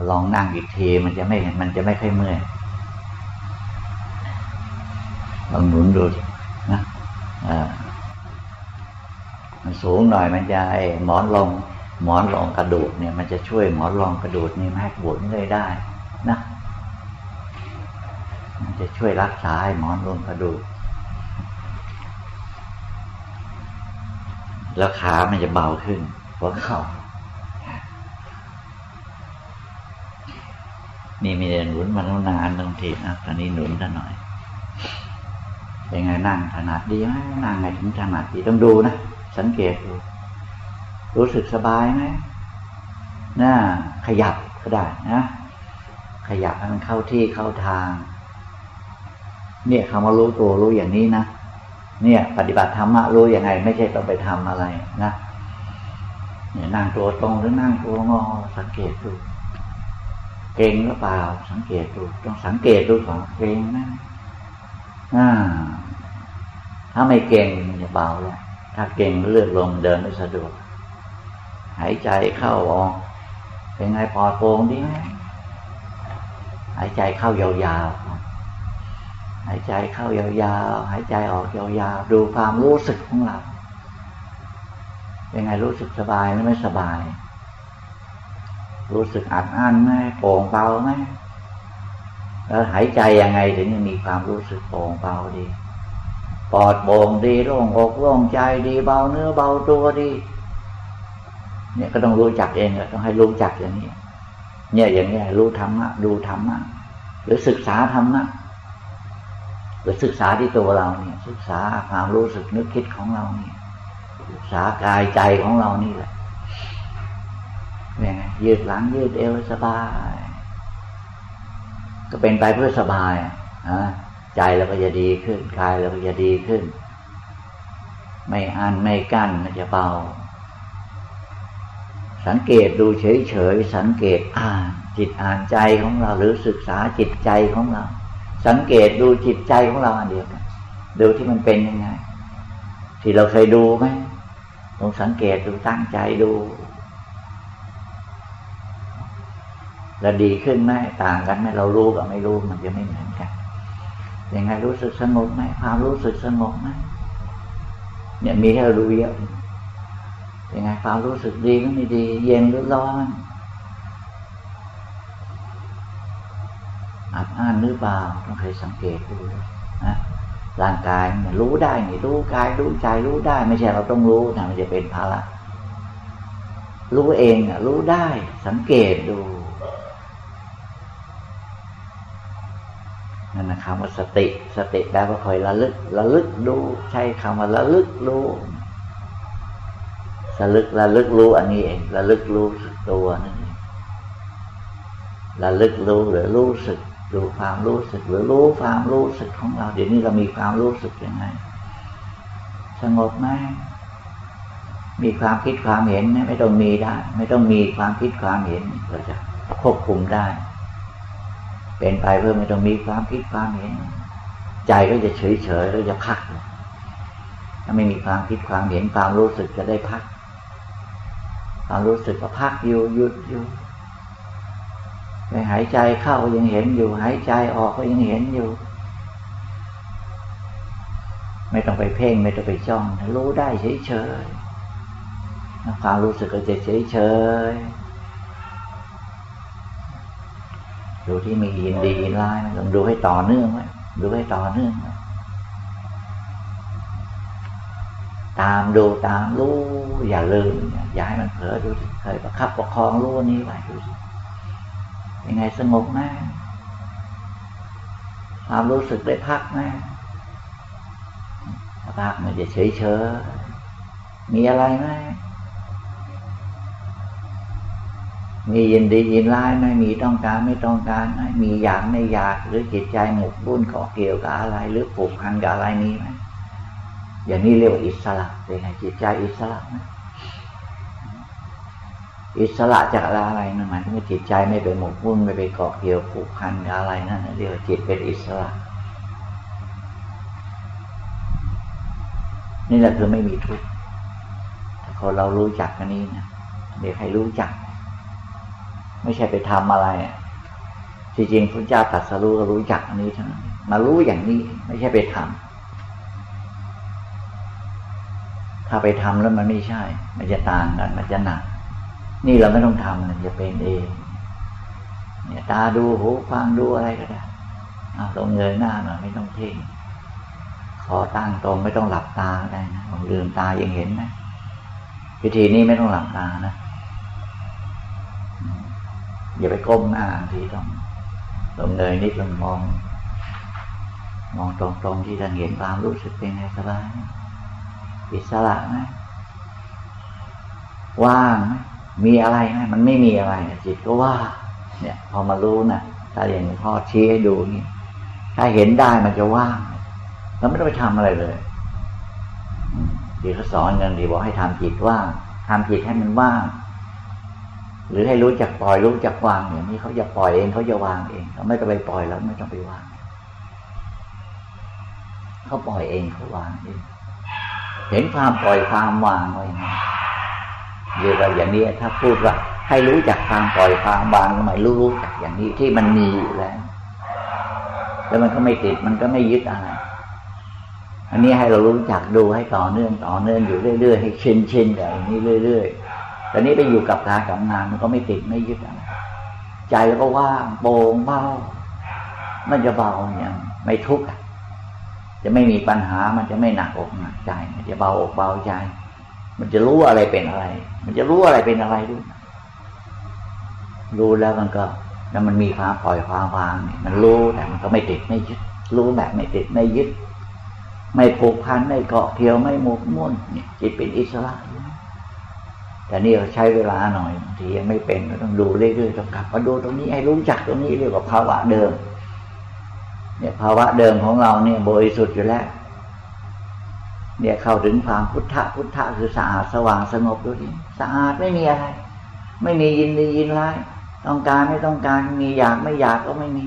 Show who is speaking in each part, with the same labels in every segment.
Speaker 1: ดีเอลองนั่งอีกทีมันจะไม่มันจะไม่ค่อยเมื่อยลองหนุนดูนะมันสูงหน่อยมันจะไอ้หมอนรองหมอนรองกระดูกเนี่ย มันจะช่วยหมอนรองกระดูกนี่ไม่ให้ปวดเลยได้นะมันจะช่วยรักษาหหมอนรองกระดูก แล้วขามันจะเบาขึ้นหัวเข่า นี่มีหนุนมาแล้วนานบางทีนะตอนนี้หนุนซะหน่อยเป็นไงนั่งถนัดดีไหมนั่งไงถึงถนัดดีต้องดูนะสังเกตดูรู้สึกสบายไหมน่าขยับก็ได้นะขยับให้มันเข้าที่เข้าทาง เนี่ยคำว่ารู้ตัวรู้อย่างนี้นะเนี่ย ปฏิบัติธรรมะรู้ยังไง ไม่ใช่ต้องไปทำอะไรนะเนี่ยนั่งตัวตรงหรือนั่งตัวงอสังเกตดู เก่งหรือเปล่า สังเกตดูต้องสังเกตดูก่อนเก่งนะอ่าถ้าไม่เก่งจะเบาแล้วถ้าเก่งเลือดลมเดินไม่สะดวก หายใจเข้าออกเป็นไงปอดโปร่งดีไหมหายใจเข้ายาวๆหายใจเข้ายาวๆหายใจออกยาวๆดูความรู้สึกของเราเป็นไงรู้สึกสบายหรือไม่สบาย รู้สึกอัดอั้นไหมโปร่งเบาไหมแล้วหายใจยังไงถึงจะมีความรู้สึกโปร่งเบาดีปอดโปร่งดีโล่งอกโล่งใจดีเบาเนื้อเบาตัวดี เนี่ยก็ต้องรู้จักเองต้องให้รู้จักอย่างนี้ เนี่ยอย่างนี้รู้ธรรมะดูธรรมะหรือศึกษาธรรมะหรือศึกษาที่ตัวเราเนี่ย ศึกษาความรู้สึกนึกคิดของเราเนี่ยศึกษากายใจของเรานี่แหละ ยืดหลังยืดเอวสบาย ก็เป็นไปเพื่อสบายอะใจเราก็จะดีขึ้นกายเราก็จะดีขึ้น ไม่อันไม่กั้นมันจะเบา สังเกตดูเฉยๆสังเกตอ่านจิตอ่านใจของเราหรือศึกษาจิตใจของเรา สังเกตดูจิตใจของเราอันเดียวกันดูที่มันเป็นยังไง ที่เราเคยดูไหมลองสังเกตดูตั้งใจดู แล้วดีขึ้นไหมต่างกันไหมเรารู้กับไม่รู้มันจะไม่เหมือนกันยังไงรู้สึกสงบไหมความรู้สึกสงบไหมเนี่ยมีให้เราดูเยอะยังไงความรู้สึกดีหรือไม่ดี เย็นหรือร้อนอัดอั้นหรือเปล่าต้องเคยสังเกตดูนะร่างกายเนี่ยรู้ได้นี่รู้กายรู้ใจรู้ได้ ไม่ใช่เราต้องรู้นะมันจะเป็นภาระรู้เองอะรู้ได้สังเกตดู นั่นนะคำว่าสติสติแปลว่าคอยระลึกระลึกดูใช้คำว่าระลึกรู้ระลึกระลึกรู้อันนี้เองระลึกรู้สึกตัวนั่นเองระลึกรู้หรือรู้สึกดูความรู้สึกหรือรู้ความรู้สึกของเราเดี๋ยวนี้เรามีความรู้สึกยังไง สงบไหมมีความคิดความเห็นไหมไม่ต้องมีได้ ไม่ต้องมีความคิดความเห็นเราจะควบคุมได้ เป็นไปเพื่อไม่ต้องมีความคิดความเห็น ใจก็จะเฉยเฉยแล้วจะพัก ถ้าไม่มีความคิดความเห็นความรู้สึกจะได้พัก ความรู้สึกก็พักอยู่หยุดอยู่ไปหายใจเข้าก็ยังเห็นอยู่ หายใจออกก็ยังเห็นอยู่ ไม่ต้องไปเพ่งไม่ต้องไปจ้อง รู้ได้เฉยเฉยความรู้สึกก็จะเฉยเฉย ดูที่มียินดียินร้ายต้องดูให้ต่อเนื่องไว้ดูให้ต่อเนื่อง ตามดูตามรู้อย่าลืมอย่าให้มันเผลอดูเคยประคับประคองรู้นี้ไว้ดูสิยังไงสงบไหมความรู้สึกได้พักไหมพักมันจะเฉยเฉยมีอะไรไหม มียินดียินร้ายไม่มีต้องการไม่ต้องการไม่มีอยากไม่อยากหรือจิตใจหมกบุ่นเกาะเกี่ยวกับอะไร หรือผูกพันกับอะไรนี้ไหมอย่างนี้เรียกว่าอิสระเป็นไงจิตใจอิสระไหมอิสระจากอะไรนั่นหมายถึงว่าจิตใจไม่ไปหมกมุ่นไม่ไปเกาะเกี่ยวผูกพันกับอะไรนั่นเรียกว่าจิตเป็นอิสระ นี่แหละคือไม่มีทุกข์ถ้าคนเรารู้จักกันนี้นะเดี๋ยวให้รู้จัก ไม่ใช่ไปทำอะไรจริงๆพระเจ้าตรัสรู้ก็รู้จักอันนี้ทั้งนั้นมารู้อย่างนี้ไม่ใช่ไปทำถ้าไปทำแล้วมันไม่ใช่ มันจะต่างกัน มันจะหนัก นี่เราไม่ต้องทำมันจะเป็นเอง เนี่ยตาดูหูฟังดูอะไรก็ได้ตรงเงยหน้าหน่อยไม่ต้องเพ่งขอตั้งตรงไม่ต้องหลับตาได้นะลองลืมตายังเห็นไหมพิธีนี้ไม่ต้องหลับตานะ อย่าไปก้มหน้าทีต้องลงเงยนิดลงมอง มองตรงๆที่ท่านเห็นความรู้สึกเป็นไงสบายอิสระไหมว่างไหมมีอะไรไหมมันไม่มีอะไรจิตก็ว่า เนี่ย พอมารู้นะ่ะถ้าอย่างพ่อชี้ให้ดูนี่ถ้าเห็นได้มันจะว่างแล้วไม่ต้องไปทำอะไรเลยที่เขาสอนกันดีบอกให้ทำจิตว่างทำจิตให้มันว่าง หรือให้รู้จักปล่อยรู้จักวางอย่างนี้เขาจะปล่อยเองเขาจะวางเองเขาไม่ต้องไปปล่อยแล้วไม่ต้องไปวางเขาปล่อยเองเขาวางเองเห็นความปล่อยความวางไว้ไงเรียกว่าอย่างนี้ถ้าพูดว่า ให้รู้จักความปล่อยความวางทำไมรู้รู้จักอย่างนี้ที่มันมีอยู่แล้ว แล้วมันก็ไม่ติดมันก็ไม่ยึดอะไรอันนี้ให้เรารู้จักดูให้ต่อเนื่องต่อเนื่องอยู่เรื่อยๆให้ชินชินกับอย่างนี้เรื่อย ๆ แต่นี้ไปอยู่กับการกับงานมันก็ไม่ติดไม่ยึดอะไรใจก็ว่างโปร่งเบามันจะเบาอย่างไม่ทุกข์จะไม่มีปัญหามันจะไม่หนักอกหนักใจ มันจะเบาอกเบาใจ มันจะรู้อะไรเป็นอะไร มันจะรู้อะไรเป็นอะไรด้วยรู้แล้วมันก็แล้วมันมีความปล่อยความวางมันรู้แต่มันก็ไม่ติดไม่ยึด รู้แบบไม่ติดไม่ยึด ไม่ผูกพันไม่เกาะเกี่ยวไม่หมกมุ่นเนี่ยจิตเป็นอิสระ แต่นี่เราใช้เวลาหน่อยบางทียังไม่เป็นก็ต้องดูเรื่อยๆต้องกลับมาดูตรงนี้ให้รู้จักตรงนี้เรียกว่าภาวะเดิม เนี่ยภาวะเดิมของเราเนี่ยบริสุทธิ์อยู่แล้วเนี่ยเข้าถึงความพุทธะพุทธะคือสะอาดสว่างสงบดูดิสะอาดไม่มีอะไร ไม่มียินดียินร้ายต้องการไม่ต้องการมีอยากไม่อยากก็ไม่มี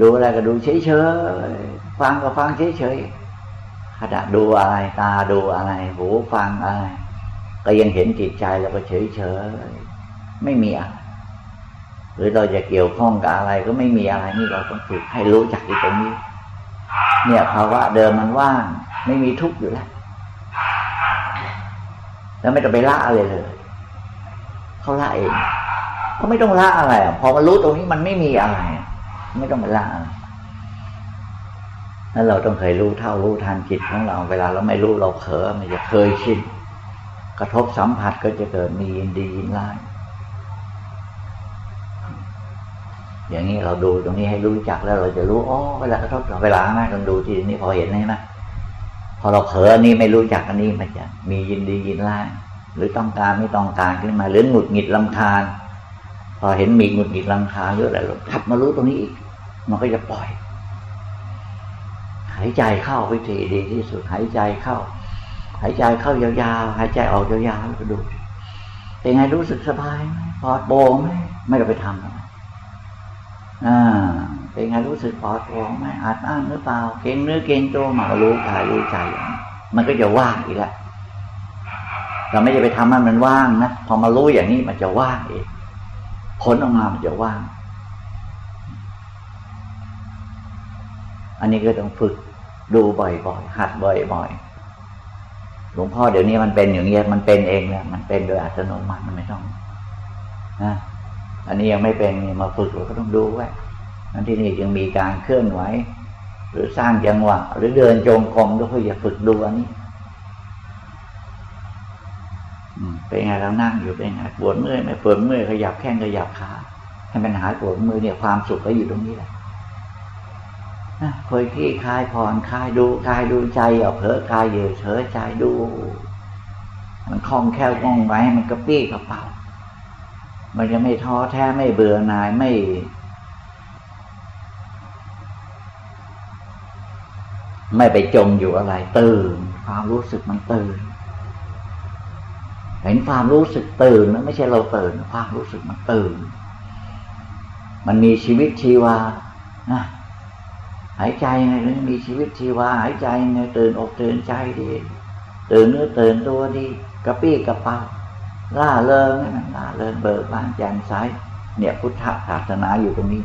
Speaker 1: ดูอะไรก็ดูเฉยๆฟังก็ฟังเฉยๆ ขณะดูอะไรตาดูอะไร หูฟังอะไร ก็ยังเห็นจิตใจเราก็เฉยเฉยไม่มีอะไรหรือเราจะเกี่ยวข้องกับอะไรก็ไม่มีอะไรนี่เราต้องฝึกให้รู้จักตรงนี้ เนี่ยภาวะเดิมมันว่าง ไม่มีทุกข์อยู่แล้วแล้วไม่ต้องไปละอะไรเลยเขาละเองเขาไม่ต้องละอะไรพอมารู้ตรงนี้มันไม่มีอะไร ไม่ต้องไปละอะไร แล้วเราต้องเคยรู้เท่ารู้ทันจิตของเรา เวลาเราไม่รู้เราเผลอมันจะเคยชินกระทบสัมผัสก็จะเกิดมียินดียินร้ายอย่างนี้เราดูตรงนี้ให้รู้จักแล้วเราจะรู้อ๋อเวลากระทบเวลาแม่ต้องดูทีนี้พอเห็นไหมนะพอเราเผลออันนี้ไม่รู้จักอันนี้มันจะมียินดียินร้ายหรือต้องการไม่ต้องการขึ้นมาหรือหงุดหงิดลำคาญพอเห็นมีหงุดหงิดลำคาญหรือะไรเราทับมารู้ตรงนี้อีก มันก็จะปล่อย หายใจเข้าวิธีดีที่สุด หายใจเข้า หายใจเข้ายาวๆหายใจออกยาวๆก็ดูเป็นไงรู้สึกสบายไหมปลอดโปร่งไหมไม่ต้องไปทำอ่าเป็นไงรู้สึกปลอดโปร่งไหมอาจอ้างหรือเปล่า เก่งเนื้อเก่งตัวมารู้กายรู้ใจมันก็จะว่างอีกแล้วเราไม่จะไปทำให้มันว่างนะพอมารู้อย่างนี้มันจะว่างเองผลออกมามันจะว่าง อันนี้ก็ต้องฝึก ดูบ่อยๆหัดบ่อยๆหลวงพ่อเดี๋ยวนี้มันเป็นอย่างนี้ยมันเป็นเองแล้วมันเป็นโดยอัตโนมัติมันไม่ต้องนะอันนี้ยังไม่เป็นมาฝึกเราก็ต้องดูไว้อันที่นี่ยังมีการเคลื่อนไหวหรือสร้างจังหวะ หรือเดินจงกรมก็เพื่อจะฝึกดูอันนี้เป็นไงเรานั่งอยู่เป็นไงปวดเมื่อยไม่ปวดเมื่อยขยับแข้งขยับขาให้มันหายปวดเมื่อยเนี่ยความสุขก็อยู่ตรงนี้แหละ คยขี้คลายผ่อนคลายดูคลายดูใจเอาเผลอคลายอยู่เฉยใจดู มันคล่องแคล่วว่องไวมันกระปี้กระเป๋า มันจะไม่ท้อแท้ไม่เบื่อหน่ายไม่ไม่ไปจมอยู่อะไร ตื่น ความรู้สึกมันตื่น เห็นความรู้สึกตื่นนะไม่ใช่เราตื่น ความรู้สึกมันตื่น มันมีชีวิตชีวานะ หายใจไงถึงมีชีวิตชีวาหายใจไงตื่นอกตื่นใจดีตื่นเนื้อตื่นตัวดีกระปี้กระเป๋าล่าเริงนะล่าเริงเบิกบานแจ่มใสเนี่ยพุทธศาสนาอยู่ตรงนี้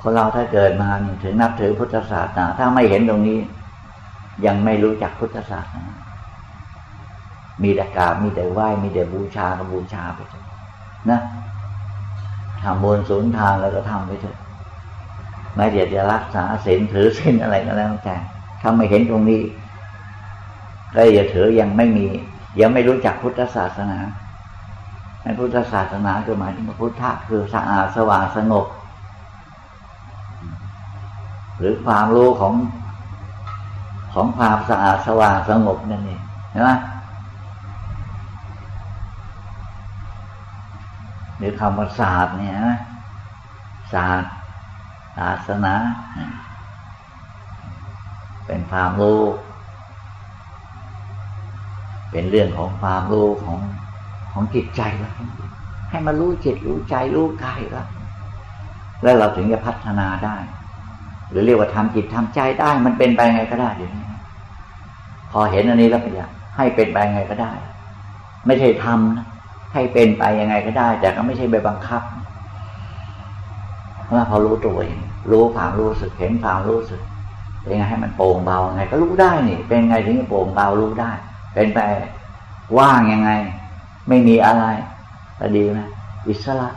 Speaker 1: คนเราถ้าเกิดมาถึงนับถือพุทธศาสนา ถ้าไม่เห็นตรงนี้ ยังไม่รู้จักพุทธศาสนา มีแต่กราบมีแต่ไหว้มีแต่บูชาก็บูชาไปเถอะนะทำบุญสูญทานแล้วก็ทำไปเถอะ ไม่เดี๋ยวจะรักษาศีลถือศีลอะไรก็แล้วแต่ถ้าไม่เห็นตรงนี้ก็อย่าถือยังไม่มี ยังไม่รู้จักพุทธศาสนาในพุทธศาสนาคือหมายถึงพุทธะคือสะอาดสว่างสงบ หรือความรู้ของของความสะอาดสว่างสงบนั่นเองเห็นไหมหรือคำว่าศาสตร์เนี่ยนะศาสตร์ ศาสนา เป็นความรู้ เป็นเรื่องของความรู้ของของจิตใจแล้วให้มารู้จิตรู้ใจรู้กายแล้วแล้วเราถึงจะพัฒนาได้ หรือเรียกว่าทำจิตทำใจได้ มันเป็นไปไงก็ได้อยู่นี้พอเห็นอันนี้แล้วเป็นอย่างให้เป็นไปไงก็ได้ ไม่ใช่ทำนะให้เป็นไปยังไงก็ได้ แต่ก็ไม่ใช่ไปบังคับเพราะพอรู้ตัวเอง รู้ความรู้สึกเห็นความรู้สึกเป็นไงให้มันโปร่งเบาไงก็รู้ได้นี่ เป็นไงถึงจะโปร่งเบารู้ได้ เป็นไปว่างยังไง ไม่มีอะไรก็ดีไหมอิสระ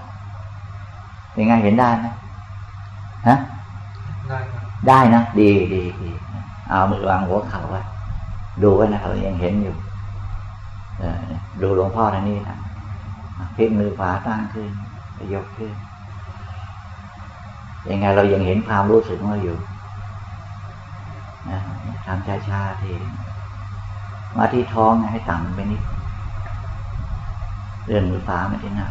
Speaker 1: เป็นไงเห็นได้ไหมฮะได้ได้นะดีดีดีเอามือวางหัวเข่าไว้ดูไว้นะเรายังเห็นอยู่ดูหลวงพ่อทางนี้นะพลิกมือขวาตั้งขึ้นยกขึ้น ยังไงเรายังเห็นความรู้สึกของเราอยู่นะทำช้าๆทีมาที่ท้องให้ต่ำไปนิดเลื่อนมือฟ้ามาที่หน้า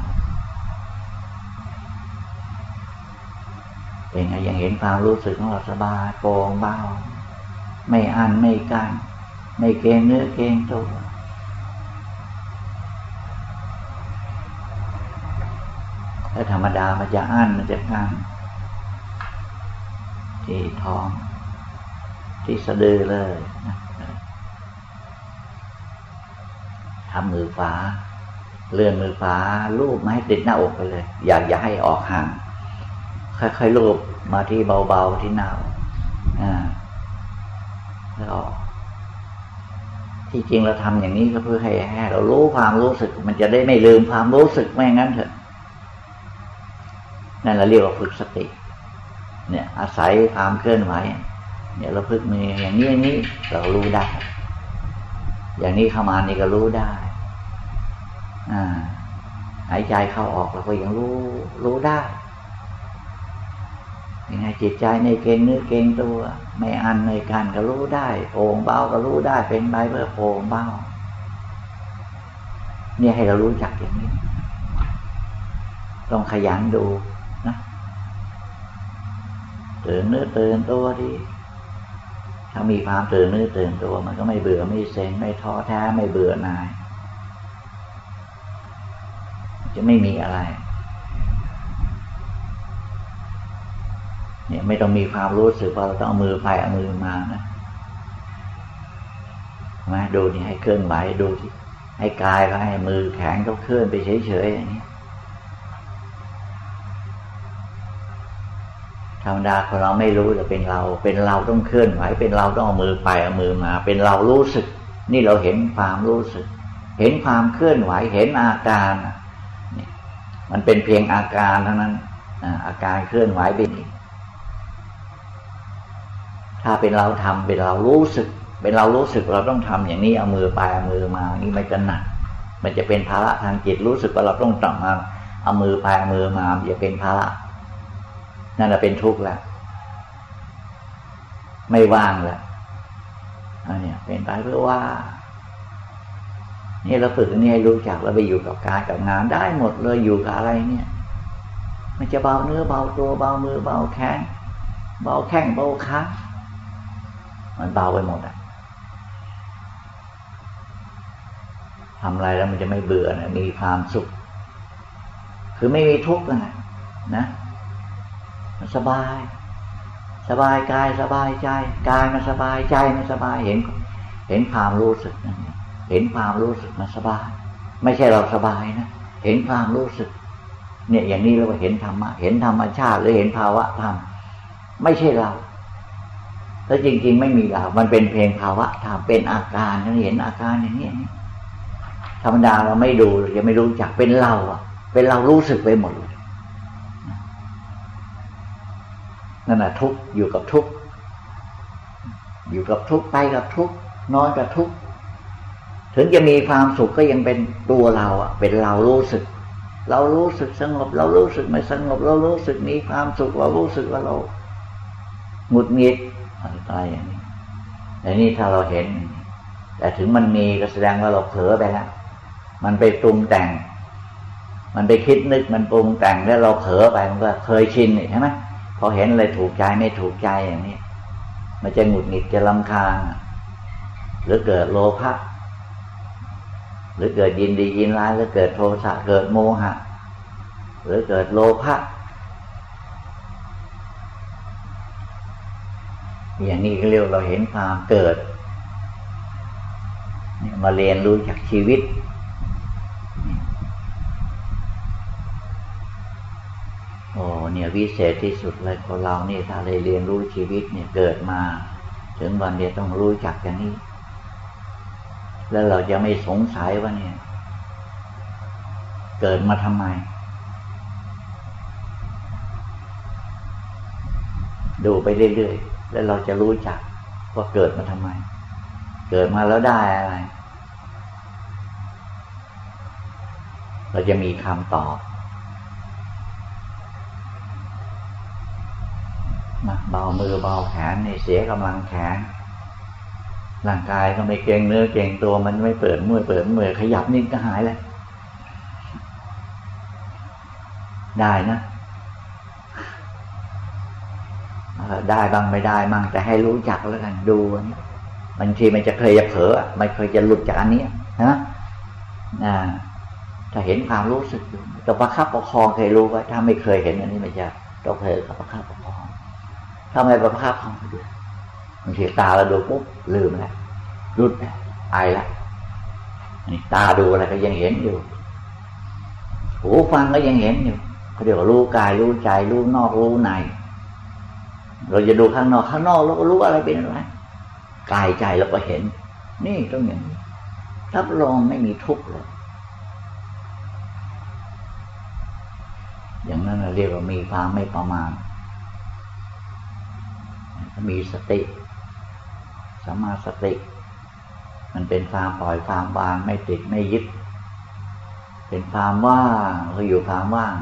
Speaker 1: เป็นไงยังเห็นความรู้สึกของเราสบายโปร่งเบาไม่อันไม่กันไม่เกงเนื้อเกงตัวถ้าธรรมดามันจะอั้นมันจะกั้น ที่ท้อง ที่สะดือเลยนะทำมือฝาเลื่อนมือฝาลูบมาให้ติดหน้าอกไปเลย อยากอย่าให้ออกห่าง ค่อยๆลูบมาที่เบาๆที่หน้าอ่าแล้วที่จริงเราทำอย่างนี้ก็เพื่อให้ให้เรารู้ความรู้สึก มันจะได้ไม่ลืมความรู้สึกไม่งั้นเถอะนั่นเราเรียกว่าฝึกสติ เนี่ย อาศัยความเคลื่อนไหวเนี่ยเราพึกมืออย่างนี้อย่างนี้เรารู้ได้ อย่างนี้เข้ามานี่ก็รู้ได้ อ่า หายใจเข้าออกเราก็ยังรู้รู้ได้ยังไงจิตใจในเก่งเนื้อเก่งตัว ไม่อันในการก็รู้ได้โป่งเบาก็รู้ได้เป็นใบเพื่อโป่งเบาเนี่ยให้เรารู้จักอย่างนี้ ต้องขยันดู ตื่นเนื้อตื่นตัวดีถ้ามีความตื่นเนื้อตื่นตัว มันก็ไม่เบื่อไม่เซ็งไม่ท้อแท้ไม่เบื่อหน่าย จะไม่มีอะไร เนี่ยไม่ต้องมีความรู้สึกว่าเราต้องเอามือไปเอามือมานะมาดูนี่ให้เคลื่อนไหวดูที่ให้กายก็ให้มือแข็งก็เคลื่อนไปเฉยๆอย่างนี้ ธรรมดาคนเราไม่รู้จะเป็นเรา เป็นเราต้องเคลื่อนไหว เป็นเราต้องเอามือไปเอามือมา เป็นเรารู้สึก นี่เราเห็นความรู้สึก เห็นความเคลื่อนไหว เห็นอาการนี่มันเป็นเพียงอาการเท่านั้นอาการเคลื่อนไหวเป็นถ้าเป็นเราทำเป็นเรารู้สึก เป็นเรารู้สึกเราต้องทำอย่างนี้เอามือไปเอามือมา นี่มันจะหนัก มันจะเป็นภาระทางจิตรู้สึกว่าเราต้องต้องมาเอามือไปเอามือมาจะเป็นภาระ นั่นแหละเป็นทุกข์แล้วไม่ว่างแล้วอันนี้เป็นไปเพื่อว่า นี่เราฝึกนี่ให้รู้จักเราไปอยู่กับการกับงานได้หมดเลยอยู่กับอะไรเนี่ย มันจะเบาเนื้อเบาตัวเบามือเบาแขนเบาแข้งเบาขามันเบาไปหมดอะทำอะไรแล้วมันจะไม่เบื่อนะมีความสุข คือไม่มีทุกข์นะนะ สบาย สบายกายสบายใจกายมันสบายใจมันสบายเห็น เห็นความรู้สึกนั่นเห็นความรู้สึกมันสบาย ไม่ใช่เราสบายนะเห็นความรู้สึก เนี่ยอย่างนี้เราก็เห็นธรรมะเห็นธรรมชาติหรือเห็นภาวะธรรมไม่ใช่เราแล้วจริง ๆ ไม่มีเรามันเป็นเพลงภาวะธรรมเป็นอาการเราเห็นอาการอย่างนี้ธรรมดาเราไม่ดูยังไม่รู้จักเป็นเราอะเป็นเรารู้สึกไปหมดเลย นั่นแหะทุกอยู่กับทุกอยู่กับทุกไปกับทุกนอนกับทุกถึงจะมีความสุขก็ยังเป็นตัวเราอะ เป็นเรารู้สึก เรารู้สึกสงบ เรารู้สึกไม่สงบ เรารู้สึกมีความสุขเรารู้สึกว่าเราหงุดหงิดอะไรอย่างนี้แต่นี่ถ้าเราเห็น แต่ถึงมันมีก็แสดงว่าเราเผลอไปแล้วมันไปปรุงแต่ง มันไปคิดนึกมันปรุงแต่งแล้วเราเผลอไปมันก็เคยชินใช่ไหม พอเห็นอะไรถูกใจไม่ถูกใจอย่างนี้ มันจะหงุดหงิดจะลำคาญหรือเกิดโลภะหรือเกิดยินดียินร้ายหรือเกิดโทสะเกิดโมหะ หรือเกิดโลภะอย่างนี้ก็เรียกเราเห็นความเกิดมาเรียนรู้จากชีวิต โอ้เนี่ยวิเศษที่สุดเลยคนเราเนี่ยถ้าได้เรียนรู้ชีวิตเนี่ยเกิดมา ถึงวันเดียวต้องรู้จักอย่างนี้ แล้วเราจะไม่สงสัยว่าเนี่ย เกิดมาทำไม ดูไปเรื่อยๆแล้วเราจะรู้จักว่าเกิดมาทำไม เกิดมาแล้วได้อะไร เราจะมีคำตอบ เบามือเบาแขนนี่เสียกำลังแขนร่างกายก็ไม่เก่งเนื้อเก่งตัวมันไม่เปิดมือเปิดมือขยับนิ่งก็หายเลยได้นะได้บ้างไม่ได้บ้างแต่ให้รู้จักแล้วกันดูนี่บางทีมันจะเคยจะเผลอไม่เคยจะหลุดจากอันนี้นะนะถ้าเห็นความรู้สึกอยู่ตัวประคับประคองเคยรู้ว่าถ้าไม่เคยเห็นอันนี้มันจะต้องเผลอกับประคับประคอง ถ้าไม่ประคับประคองดูบางทีตาเราดูปุ๊บลืมแล้วรุดไอละนี่ตาดูอะไรก็ยังเห็นอยู่ หูฟังก็ยังเห็นอยู่เขาเรียกว่ารู้กายรู้ใจรู้นอกรู้ใน เราจะดูข้างนอกข้างนอกเราก็รู้อะไรเป็นอะไรกายใจเราก็เห็น นี่ต้องอย่างนี้รับรองไม่มีทุกข์เลยอย่างนั้นเราเรียกว่ามีความไม่ประมาณ มีสติสัมมาสติ มันเป็นความปล่อยความวางไม่ติดไม่ยึด เป็นความว่างเราอยู่ความว่าง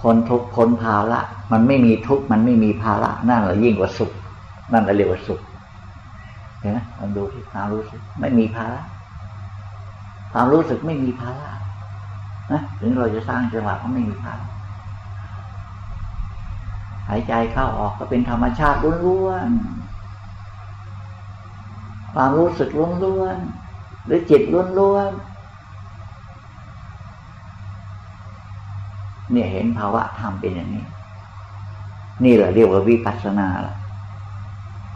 Speaker 1: พ้นทุกพ้นภาระมันไม่มีทุกมันไม่มีภาระนั่นแหละยิ่งกว่าสุข นั่นแหละเรียกว่าสุขเห็นไหมลองดูที่ความรู้สึกไม่มีภาระความรู้สึกไม่มีภาระนะถึงเราจะสร้างจังหวะก็ไม่มีภาระ หายใจเข้าออกก็เป็นธรรมชาติล้วนๆความรู้สึกล้วนๆหรือจิตล้วนๆเนี่ยเห็นภาวะธรรมเป็นอย่างนี้ นี่แหละเรียกว่าวิปัสสนาละ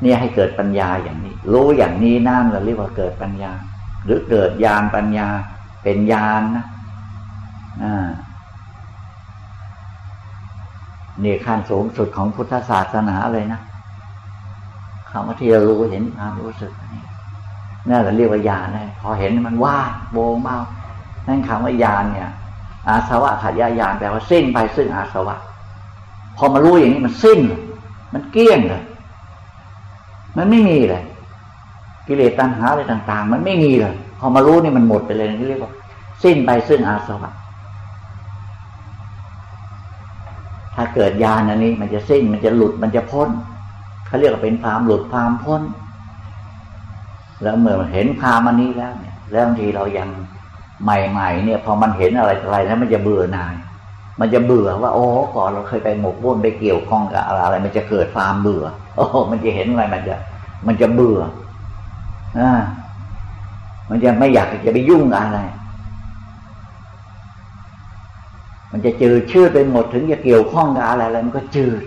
Speaker 1: เนี่ยให้เกิดปัญญาอย่างนี้ รู้อย่างนี้นั่นเราเรียกว่าเกิดปัญญา หรือเกิดญาณปัญญาเป็นญาณนะอ่า นี่ขั้นสูงสุดของพุทธศาสนาเลยนะคำว่าที่เรารู้เห็นความรู้สึกนี่นั่นเราเรียกว่าญาณเลยพอเห็นมันว่าโบงเบานั่นคำว่าญาณเนี่ย อาสวะขัดยายานแปลว่าสิ้นไปซึ่งอาสวะ พอมารู้อย่างนี้มันสิ้น มันเกลี้ยงเลย มันไม่มีเลยกิเลสตัณหาอะไรต่าง ๆ มันไม่มีเลย พอมารู้นี่มันหมดไปเลยนี่เรียกว่า สิ้นไปซึ่งอาสวะ ถ้าเกิดญาณอันนี้ มันจะสิ้นมันจะหลุดมันจะพ้นเขาเรียกว่าเป็นความหลุดความพ้น แล้วเมื่อเห็นความอันนี้แล้วเนี่ยแล้วบางทีเรายังใหม่ๆเนี่ย พอมันเห็นอะไรอะไรแล้วมันจะเบื่อหน่าย มันจะเบื่อว่า โอ้ก่อนเราเคยไปหมกบุ่นไปเกี่ยวข้องกับอะไรอะไร มันจะเกิดความเบื่อ โอ้มันจะเห็นอะไรมันจะ มันจะเบื่ออ่ามันจะไม่อยากจะไปยุ่งอะไร มันจะจืดชืดไปหมดถึงจะเกี่ยวข้องกับอะไรอะไรมันก็จืด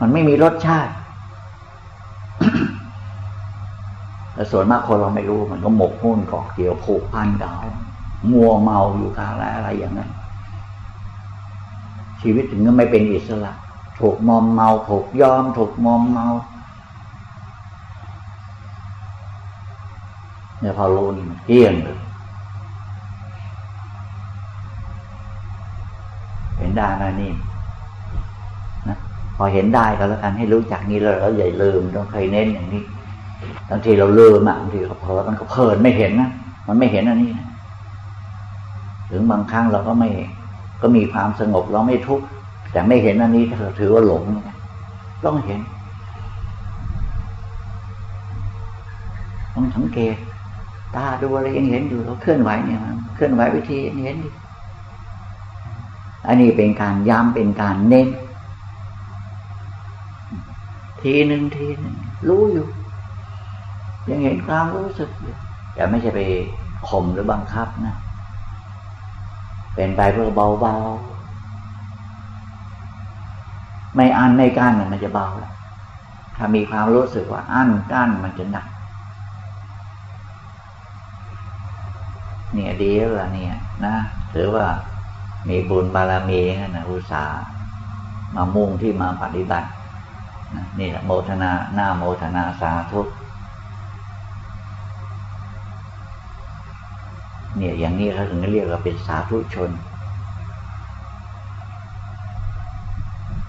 Speaker 1: มันไม่มีรสชาติแต่ส่วนมากคนเราไม่รู้มันก็หมกมุ่นเกาะเกี่ยวผูกพันกับมัวเมาอยู่กับอะไรอะไรอย่างนั้น ชีวิตถึงก็ไม่เป็นอิสระ ถูกมอมเมา ถูกยอม ถูกมอมเมาเนี่ยพอรู้นี่มันเกี้ยงเลย ได้นะนี่นะพอเห็นได้ก็แล้วกันให้รู้จักนี้แล้วเราอย่าลืมต้องเคยเน้นอย่างนี้บางทีเราลืมอะบางทีก็เผลอมันก็เพลินไม่เห็นนะมันไม่เห็นอันนี้นะถึงบางครั้งเราก็ไม่ก็มีความสงบเราไม่ทุกข์แต่ไม่เห็นอันนี้ก็ถือว่าหลงต้องเห็น ต้องสังเกตตาดูอะไรยังเห็นอยู่เราเคลื่อนไหวเนี่ยมันเคลื่อนไหววิธียังเห็นอยู่ อันนี้เป็นการย้ำเป็นการเน้น ทีหนึ่งทีหนึ่งรู้อยู่ ยังเห็นความรู้สึกอยู่แต่ไม่ใช่ไปข่มหรือบังคับนะ เป็นไปเพื่อเบาๆ ไม่อันไม่กั้นมันจะเบาแล้วถ้ามีความรู้สึกว่าอั้นกั้นมันจะหนัก เนี่ยดีแล้วล่ะเนี่ย นะถือว่า มีบุญบารมีนะอุตสาห์มามุ่งที่มาปฏิบัตินี่แหละโมทนาหน้าโมทนาสาธุเนี่ยอย่างนี้เขาถึงเรียกว่าเป็นสาธุชน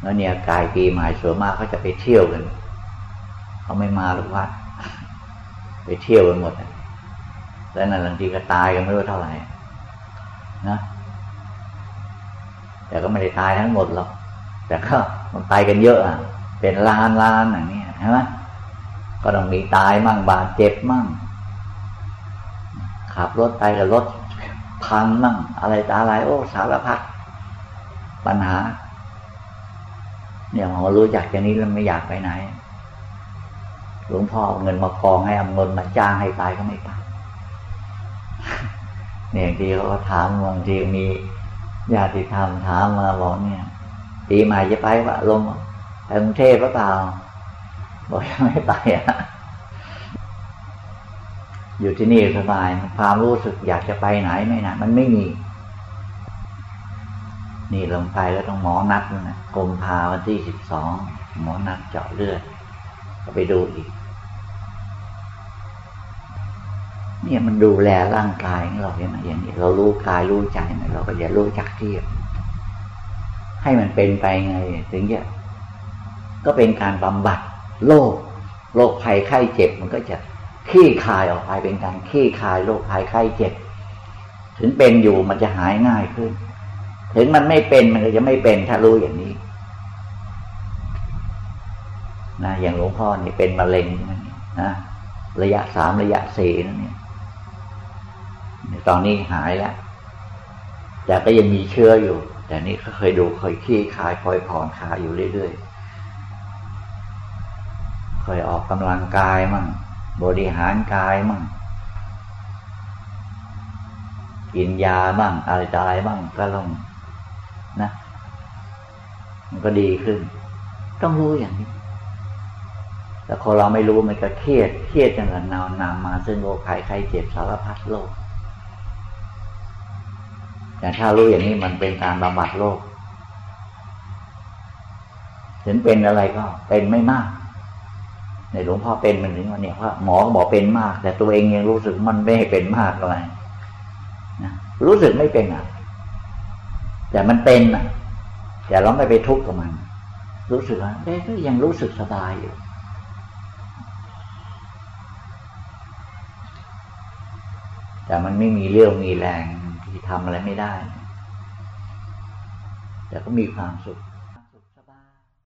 Speaker 1: แล้วเนี่ยกายปีใหม่ส่วนมากเขาจะไปเที่ยวกันเขาไม่มาหรอกวัดไปเที่ยวกันหมดแล้วนั่นบางทีก็ตายกันไม่รู้เท่าไหร่นะ แต่ก็ไม่ได้ตายทั้งหมดหรอกแต่ก็มันไปกันเยอะอะ เป็นล้านล้านอย่างนี้ใช่ไหมก็ต้องมีตายมั่งบาดเจ็บมั่งขับรถไปกับรถพังมั่ง อะไรตาอะไรโอ้สารพัดปัญหา เนี่ยผมรู้จักอย่างนี้แล้วไม่อยากไปไหนหลวงพ่อเงินมากองให้เอาเงินมาจ้างให้ตายก็ไม่ไปเนี่ยบางทีเขาถามบางทีมี ญาติธรรมถามมาบอกเนี่ยปีใหม่จะไปวะลงไปกรุงเทพหรือเปล่า บอกยังไม่ไปอะอยู่ที่นี่สบายความรู้สึกอยากจะไปไหนไม่นะมันไม่มี นี่ลงไปแล้วต้องหมอนัดนะกรมพาวันที่สิบสองหมอนัดเจาะเลือดก็ไปดูอีก เนี่ยมันดูแลร่างกายของเราเห็นไหมอย่างนี้เรารู้กายรู้ใจเราก็อย่ารู้จักทียบให้มันเป็นไปไง ถึงจะก็เป็นการบำบัดโรคโรคภัยไข้เจ็บมันก็จะขี้คายออกไปเป็นการขี้คายโรคภัยไข้เจ็บ ถึงเป็นอยู่มันจะหายง่ายขึ้น ถึงมันไม่เป็นมันก็จะไม่เป็นถ้ารู้อย่างนี้นะอย่างหลวงพ่อนี่เป็นมะเร็งนะระยะสามระยะสี่นั่นเนี่ย ตอนนี้หายแล้วแต่ก็ยังมีเชื้ออยู่ แต่นี่ก็เคยดูเคยขี้คายคอยผ่อนคลายอยู่เรื่อยๆเคยออกกำลังกายมั่งบริหารกายมั่งกินยาบ้างอะไรต่ออะไรบ้างก็ลงนะ มันก็ดีขึ้น ต้องรู้อย่างนี้แต่คนเราไม่รู้มันก็เครียด เครียดจนกระนานนำมาซึ่งโรคภัยไข้เจ็บสารพัดโรค แต่ถ้ารู้อย่างนี้มันเป็นการบำบัดโรคถึงเป็นอะไรก็เป็นไม่มาก ในหลวงพ่อเป็นมันถึงวันนี้ว่าหมอบอกเป็นมาก แต่ตัวเองยังรู้สึกมันไม่เป็นมากเลยนะรู้สึกไม่เป็นอะ แต่มันเป็นอะ แต่เราไม่ไปทุกข์กับมัน รู้สึกว่าเอ๊ะก็ยังรู้สึกสบายอยู่แต่มันไม่มีเรี่ยวมีแรง ทำอะไรไม่ได้ แต่ก็มีความสุข